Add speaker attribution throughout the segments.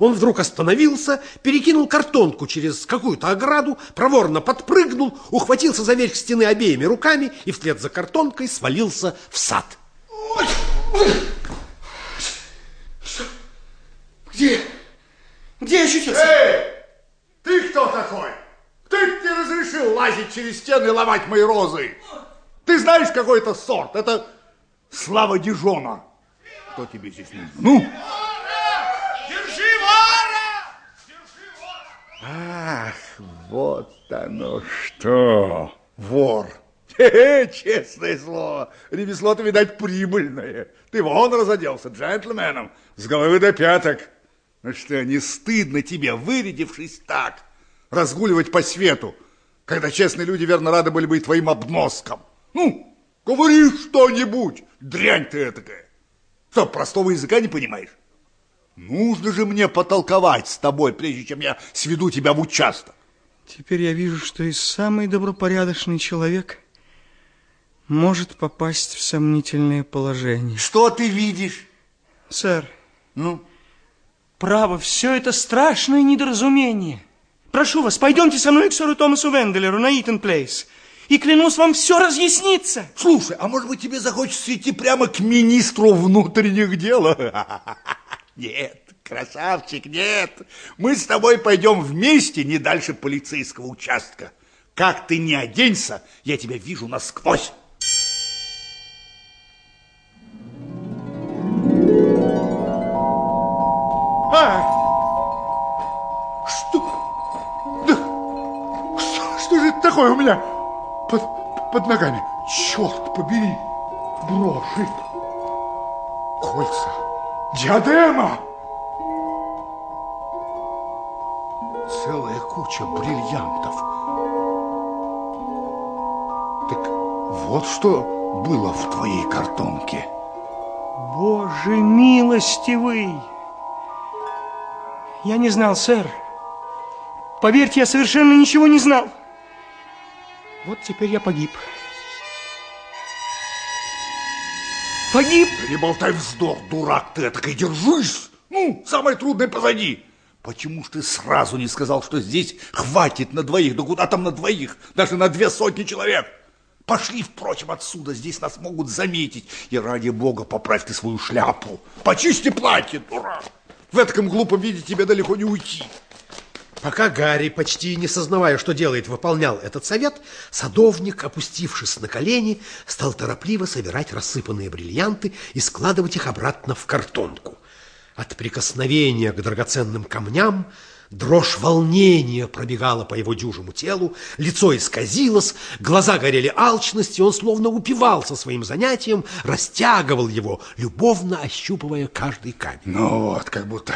Speaker 1: Он вдруг остановился, перекинул картонку через какую-то ограду, проворно подпрыгнул, ухватился за верх стены обеими руками и вслед за картонкой свалился в сад.
Speaker 2: Где? Где я очутился?
Speaker 3: Эй! Ты кто такой? Ты не разрешил лазить через стены и ломать мои розы. Ты знаешь какой-то сорт? Это Слава Дижона. Что тебе здесь нужно? Ну? Ах, вот оно что. Вор. Честное слово. Ремесло-то, видать, прибыльное. Ты вон разоделся джентльменом с головы до пяток. Ну что, не стыдно тебе, вырядившись так, разгуливать по свету, когда честные люди, верно, рады были бы и твоим обноском? Ну, говори что-нибудь, дрянь ты этакая. Что, простого языка не понимаешь? Нужно же мне потолковать с тобой, прежде чем я сведу тебя в участок.
Speaker 4: Теперь я вижу, что и самый добропорядочный человек может попасть в сомнительное положение.
Speaker 3: Что ты видишь?
Speaker 4: Сэр,
Speaker 3: Ну,
Speaker 4: право, все это страшное недоразумение. Прошу вас, пойдемте со мной к сэру Томасу Венделеру на Итон Плейс. И клянусь, вам все разъяснится.
Speaker 3: слушай, а может быть тебе захочется идти прямо к министру внутренних дел? Нет, красавчик, нет. Мы с тобой пойдем вместе не дальше полицейского участка. Как ты не оденься, я тебя вижу насквозь. А! Что? Да, что, что же это такое у меня под, под ногами? Черт побери! Броши! Кольца! Диадема! Целая куча бриллиантов. Так вот что было в твоей картонке.
Speaker 4: Боже милостивый! Я не знал, сэр. Поверьте, я совершенно ничего не знал. Вот теперь я погиб. Погиб?
Speaker 3: Не болтай вздор, дурак ты этакой, держись! Ну, самое трудное позади. Почему ж ты сразу не сказал, что здесь хватит на двоих? Да куда там на двоих? Даже на две сотни человек. Пошли, впрочем, отсюда, здесь нас могут заметить. И ради бога поправь ты свою шляпу. Почисти платье, дурак. В этом глупом виде тебе далеко не уйти.
Speaker 1: Пока Гарри, почти не сознавая, что делает, выполнял этот совет, садовник, опустившись на колени, стал торопливо собирать рассыпанные бриллианты и складывать их обратно в картонку. От прикосновения к драгоценным камням дрожь волнения пробегала по его дюжему телу, лицо исказилось, глаза горели алчностью, он словно упивался своим занятием, растягивал его, любовно ощупывая каждый камень.
Speaker 3: Ну вот, как будто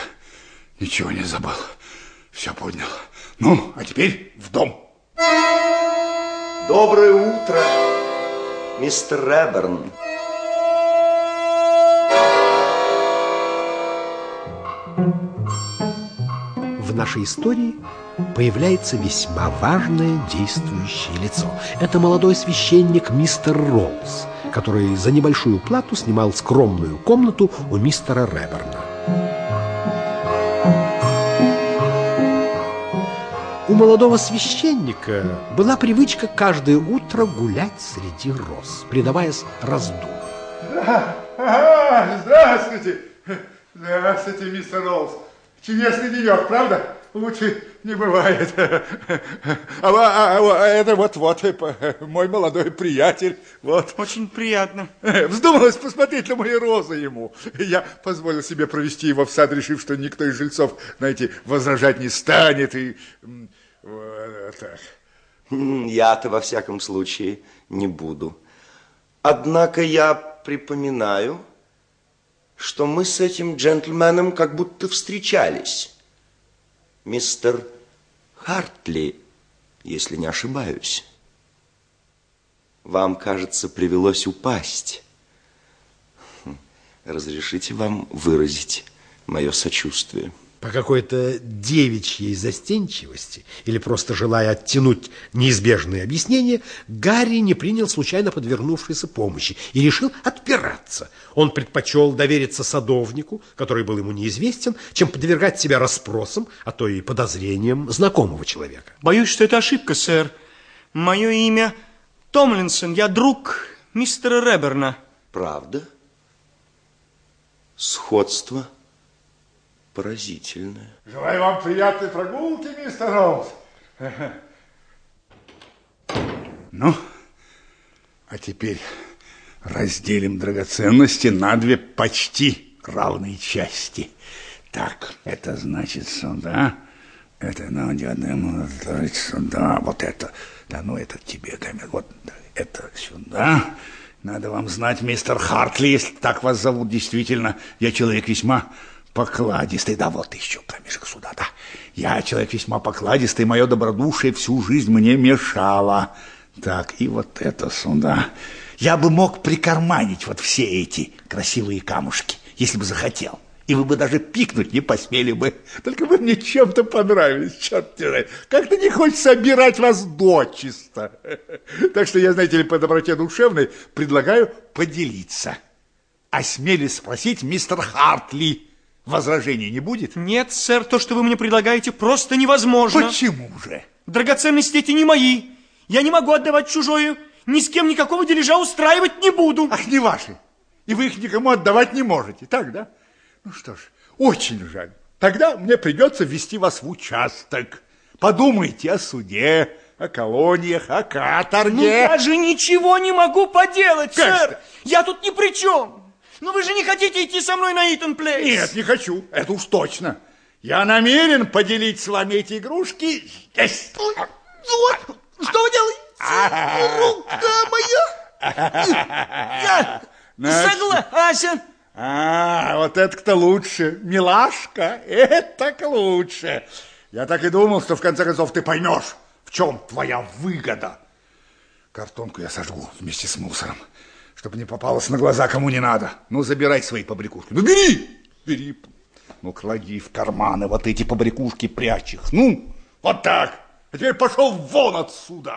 Speaker 3: ничего не забыл. Все поднял. Ну, а теперь в дом.
Speaker 5: Доброе утро, мистер Реберн.
Speaker 1: В нашей истории появляется весьма важное действующее лицо. Это молодой священник мистер Роллс, который за небольшую плату снимал скромную комнату у мистера Реберна. У молодого священника была привычка каждое утро гулять среди роз, предаваясь раздумью.
Speaker 3: А, здравствуйте. Здравствуйте, мистер Роллс. Чудесный денек, правда? Лучше не бывает. А, а- а это вот-вот мой молодой приятель. Вот.
Speaker 4: Очень приятно.
Speaker 3: Вздумалось посмотреть на мои розы ему. Я позволил себе провести его в сад, решив, что никто из жильцов, знаете, возражать не станет. И вот так.
Speaker 5: Я-то во всяком случае не буду. Однако я припоминаю, что мы с этим джентльменом как будто встречались. Мистер Хартли, если не ошибаюсь. Вам, кажется, привелось упасть. Хм, Разрешите вам выразить мое сочувствие.
Speaker 1: По какой-то девичьей застенчивости или просто желая оттянуть неизбежные объяснения, Гарри не принял случайно подвернувшейся помощи и решил отпираться. Он предпочел довериться садовнику, который был ему неизвестен, чем подвергать себя расспросам, а то и подозрениям знакомого человека.
Speaker 4: Боюсь, что это ошибка, сэр. Мое имя Томлинсон, я друг мистера Реберна.
Speaker 5: Правда? Сходство поразительное.
Speaker 3: Желаю вам приятной прогулки, мистер Роуз. Ну, а теперь разделим драгоценности на две почти равные части. Так, это значит сюда, это надо сюда, вот это, да, ну это тебе, Гомер, вот это сюда. Надо вам знать, мистер Хартли, если так вас зовут, действительно, я человек весьма покладистый. Да, вот еще камешек сюда, да. Я человек весьма покладистый, мое добродушие всю жизнь мне мешало. Так, и вот это сюда. Я бы мог прикарманить вот все эти красивые камушки, если бы захотел. И вы бы даже пикнуть не посмели бы. Только вы мне чем-то понравились, черт тебе Как-то не хочется обирать вас дочисто. Так что я, знаете ли, по доброте душевной предлагаю поделиться. Осмелись спросить мистер Хартли. Возражений не будет?
Speaker 4: Нет, сэр, то, что вы мне предлагаете, просто невозможно.
Speaker 3: Почему же?
Speaker 4: Драгоценности эти не мои. Я не могу отдавать чужое. Ни с кем никакого дележа устраивать не буду.
Speaker 3: Ах, не ваши. И вы их никому отдавать не можете, так, да? Ну что ж, очень жаль. Тогда мне придется ввести вас в участок. Подумайте о суде, о колониях, о каторге.
Speaker 4: Ну, я же ничего не могу поделать,
Speaker 3: Как
Speaker 4: сэр.
Speaker 3: это?
Speaker 4: Я тут ни при чем. Но вы же не хотите идти со мной на Итон Плейс?
Speaker 3: Нет, не хочу. Это уж точно. Я намерен поделить с вами эти игрушки. Есть.
Speaker 2: Вот, что вы делаете? Рука моя!
Speaker 4: Я
Speaker 3: Значит-
Speaker 4: согласен.
Speaker 3: А, вот это-то лучше. Милашка, это лучше. Я так и думал, что в конце концов ты поймешь, в чем твоя выгода. Картонку я сожгу вместе с мусором, чтобы не попалось на глаза кому не надо. Ну, забирай свои побрякушки. Ну, бери, бери. Ну, клади в карманы вот эти побрякушки, прячь их. Ну, вот так. А теперь пошел вон отсюда.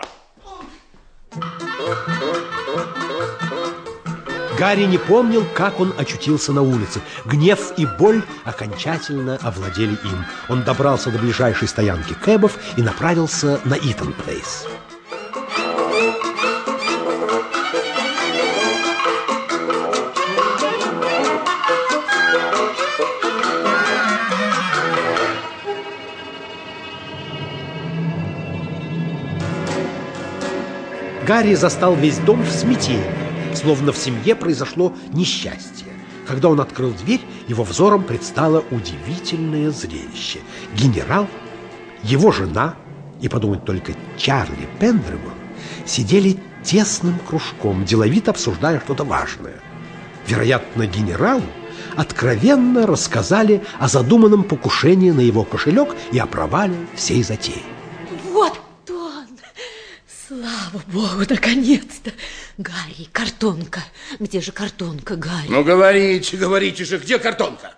Speaker 1: Гарри не помнил, как он очутился на улице. Гнев и боль окончательно овладели им. Он добрался до ближайшей стоянки кэбов и направился на Итон Гарри застал весь дом в смятении, словно в семье произошло несчастье. Когда он открыл дверь, его взором предстало удивительное зрелище. Генерал, его жена и, подумать только, Чарли Пендревон сидели тесным кружком, деловито обсуждая что-то важное. Вероятно, генералу откровенно рассказали о задуманном покушении на его кошелек и о провале всей затеи.
Speaker 6: Слава богу, наконец-то! Гарри, картонка. Где же картонка, Гарри?
Speaker 2: Ну, говорите, говорите же, где картонка?